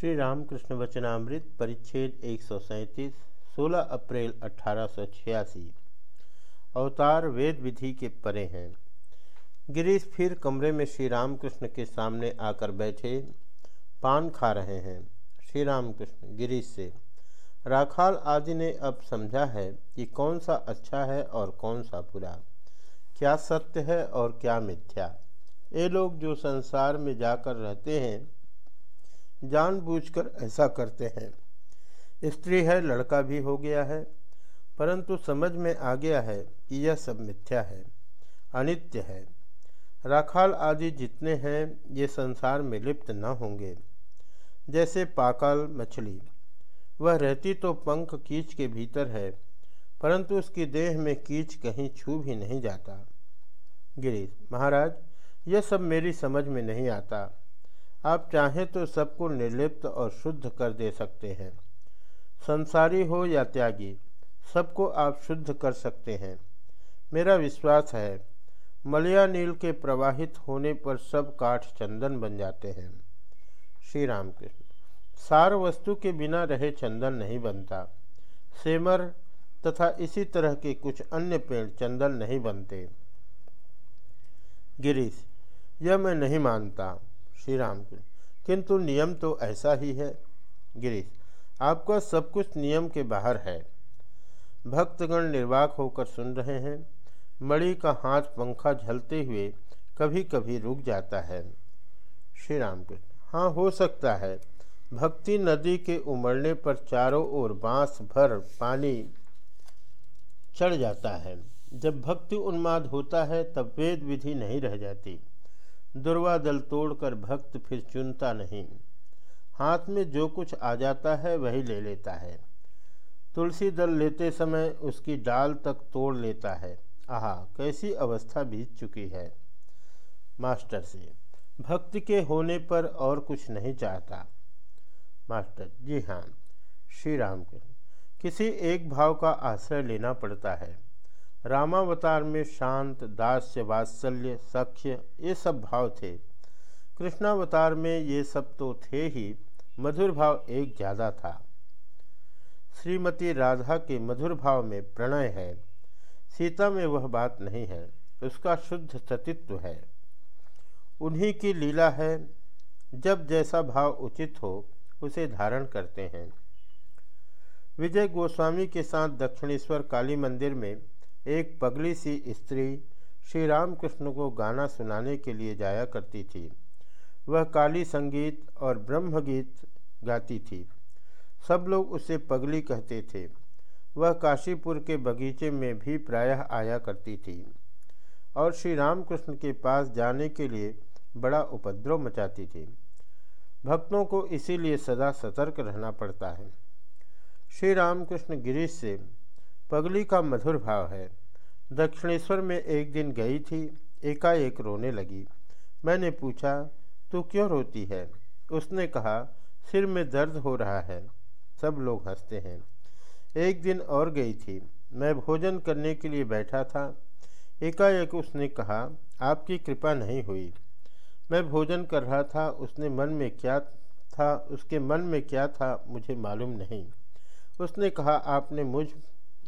श्री रामकृष्ण वचनामृत परिच्छेद एक सौ सैंतीस, सोलह अप्रैल अठारह सौ छियासी। अवतार वेद विधि के परे हैं। गिरीश फिर कमरे में श्री रामकृष्ण के सामने आकर बैठे, पान खा रहे हैं। श्री रामकृष्ण गिरीश से, राखाल आदि ने अब समझा है कि कौन सा अच्छा है और कौन सा बुरा। क्या सत्य है और क्या मिथ्या? ये लोग जो संसार में जाकर रहते हैं जानबूझकर ऐसा करते हैं। स्त्री है, लड़का भी हो गया है, परंतु समझ में आ गया है कि यह सब मिथ्या है, अनित्य है। राखाल आदि जितने हैं, ये संसार में लिप्त न होंगे। जैसे पाकाल मछली, वह रहती तो पंख कीच के भीतर है, परंतु उसकी देह में कीच कहीं छू भी नहीं जाता। गिरीश, महाराज, यह सब मेरी समझ में नहीं आता। आप चाहें तो सबको निर्लिप्त और शुद्ध कर दे सकते हैं। संसारी हो या त्यागी, सबको आप शुद्ध कर सकते हैं। मेरा विश्वास है, मलया नील के प्रवाहित होने पर सब काठ चंदन बन जाते हैं। श्री राम कृष्ण सार वस्तु के बिना रहे चंदन नहीं बनता। सेमर तथा इसी तरह के कुछ अन्य पेड़ चंदन नहीं बनते। गिरीश। यह मैं नहीं मानता। श्री राम किंतु नियम तो ऐसा ही है। गिरीश, आपका सब कुछ नियम के बाहर है। भक्तगण निर्वाक होकर सुन रहे हैं। मणि का हाथ पंखा झलते हुए कभी कभी रुक जाता है। श्री राम हाँ हो सकता है। भक्ति नदी के उमड़ने पर चारों ओर बाँस, भर, पानी चढ़ जाता है। जब भक्ति उन्माद होता है, तब वेद विधि नहीं रह जाती। दुर्वा दल तोड़कर भक्त फिर चुनता नहीं। हाथ में जो कुछ आ जाता है, वही ले लेता है। तुलसी दल लेते समय उसकी डाल तक तोड़ लेता है। आहा, कैसी अवस्था बीत चुकी है। मास्टर से भक्त के होने पर और कुछ नहीं चाहता। मास्टर, जी हाँ श्री राम के किसी एक भाव का आश्रय लेना पड़ता है। रामावतार में शांत, दास्य, वात्सल्य, सख्य, ये सब भाव थे। कृष्णावतार में ये सब तो थे ही, मधुर भाव एक ज़्यादा था। श्रीमती राधा के मधुर भाव में प्रणय है। सीता में वह बात नहीं है, उसका शुद्ध सतित्व है। उन्हीं की लीला है, जब जैसा भाव उचित हो, उसे धारण करते हैं। विजय गोस्वामी के साथ दक्षिणेश्वर काली मंदिर में एक पगली सी स्त्री श्री रामकृष्ण को गाना सुनाने के लिए जाया करती थी। वह काली संगीत और ब्रह्म गीत गाती थी। सब लोग उसे पगली कहते थे। वह काशीपुर के बगीचे में भी प्रायः आया करती थी और श्री रामकृष्ण के पास जाने के लिए बड़ा उपद्रव मचाती थी। भक्तों को इसीलिए सदा सतर्क रहना पड़ता है। श्री रामकृष्ण गिरीश से पगली का मधुर भाव है। दक्षिणेश्वर में एक दिन गई थी, एकाएक रोने लगी। मैंने पूछा, तू क्यों रोती है? उसने कहा, सिर में दर्द हो रहा है। सब लोग हँसते हैं। एक दिन और गई थी। मैं भोजन करने के लिए बैठा था। एकाएक उसने कहा, आपकी कृपा नहीं हुई। मैं भोजन कर रहा था, उसने मन में क्या था, उसके मन में क्या था मुझे मालूम नहीं। उसने कहा, आपने मुझ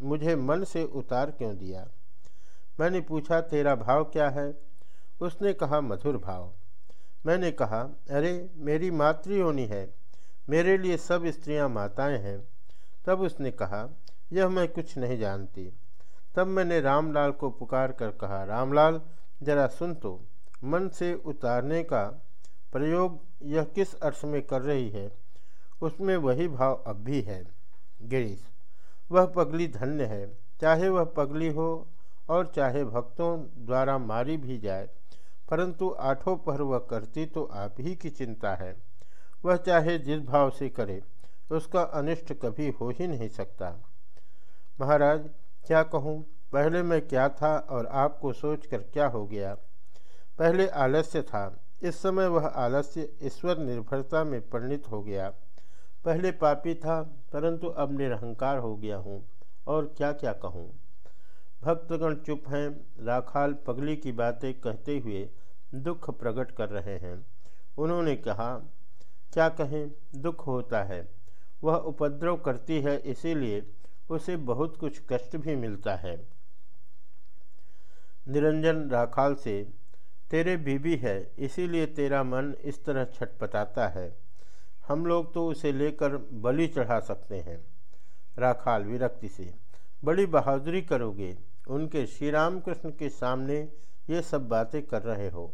मुझे मन से उतार क्यों दिया? मैंने पूछा, तेरा भाव क्या है? उसने कहा, मधुर भाव। मैंने कहा, अरे, मेरी मातृयोनि है। मेरे लिए सब स्त्रियाँ माताएँ हैं। तब उसने कहा, यह मैं कुछ नहीं जानती। तब मैंने रामलाल को पुकार कर कहा, रामलाल, जरा सुन तो। मन से उतारने का प्रयोग यह किस अर्थ में कर रही है? उसमें वही भाव अब भी है। गिरीश। वह पगली धन्य है। चाहे वह पगली हो और चाहे भक्तों द्वारा मारी भी जाए, परंतु आठों पर वह करती तो आप ही की चिंता है। वह चाहे जिस भाव से करे, उसका अनिष्ट कभी हो ही नहीं सकता। महाराज, क्या कहूँ? पहले मैं क्या था और आपको सोचकर क्या हो गया? पहले आलस्य था। इस समय वह आलस्य ईश्वर निर्भरता में परिणित हो गया। पहले पापी था, परंतु अब निरहंकार हो गया हूँ। और क्या क्या कहूँ? भक्तगण चुप हैं, राखाल पगली की बातें कहते हुए दुख प्रकट कर रहे हैं। उन्होंने कहा, क्या कहें? दुख होता है। वह उपद्रव करती है, इसीलिए उसे बहुत कुछ कष्ट भी मिलता है। निरंजन राखाल से, तेरे बीबी है, इसीलिए तेरा मन इस तरह छटपटाता है। हम लोग तो उसे लेकर बलि चढ़ा सकते हैं। राखाल विरक्ति से, बड़ी बहादुरी करोगे। उनके श्री राम कृष्ण के सामने ये सब बातें कर रहे हो।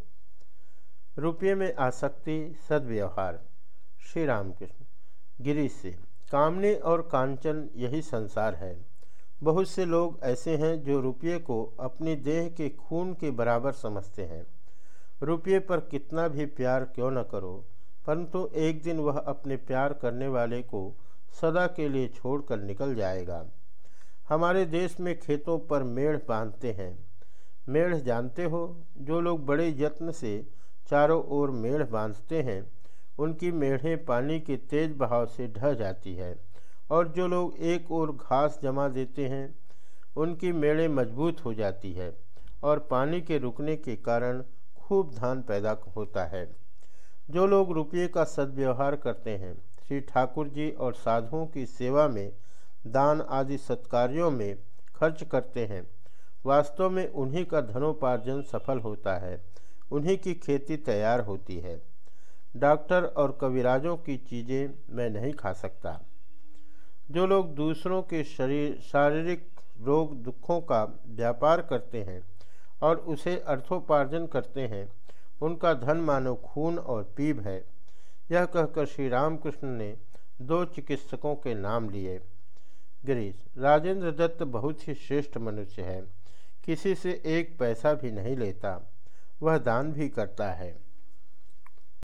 रुपये में आसक्ति, सदव्यवहार। श्री राम कृष्ण गिरीश से, कामने और कांचन यही संसार है। बहुत से लोग ऐसे हैं जो रुपये को अपने देह के खून के बराबर समझते हैं। रुपये पर कितना भी प्यार क्यों न करो। परंतु एक दिन वह अपने प्यार करने वाले को सदा के लिए छोड़कर निकल जाएगा। हमारे देश में खेतों पर मेढ़ बांधते हैं। मेढ़ जानते हो? जो लोग बड़े यत्न से चारों ओर मेढ़ बांधते हैं, उनकी मेढ़ें पानी के तेज बहाव से ढह जाती है। और जो लोग एक ओर घास जमा देते हैं, उनकी मेढ़ें मज़बूत हो जाती है और पानी के रुकने के कारण खूब धान पैदा होता है। जो लोग रुपये का सदव्यवहार करते हैं, श्री ठाकुर जी और साधुओं की सेवा में, दान आदि सत्कार्यों में खर्च करते हैं। वास्तव में उन्हीं का धनोपार्जन सफल होता है, उन्हीं की खेती तैयार होती है। डॉक्टर और कविराजों की चीज़ें मैं नहीं खा सकता। जो लोग दूसरों के शरीर, शारीरिक रोग, दुखों का व्यापार करते हैं और उसे अर्थोपार्जन करते हैं उनका धन मानो खून और पीब है। यह कहकर श्री रामकृष्ण ने दो चिकित्सकों के नाम लिए। गिरीश, राजेंद्र दत्त बहुत ही श्रेष्ठ मनुष्य है। किसी से एक पैसा भी नहीं लेता। वह दान भी करता है।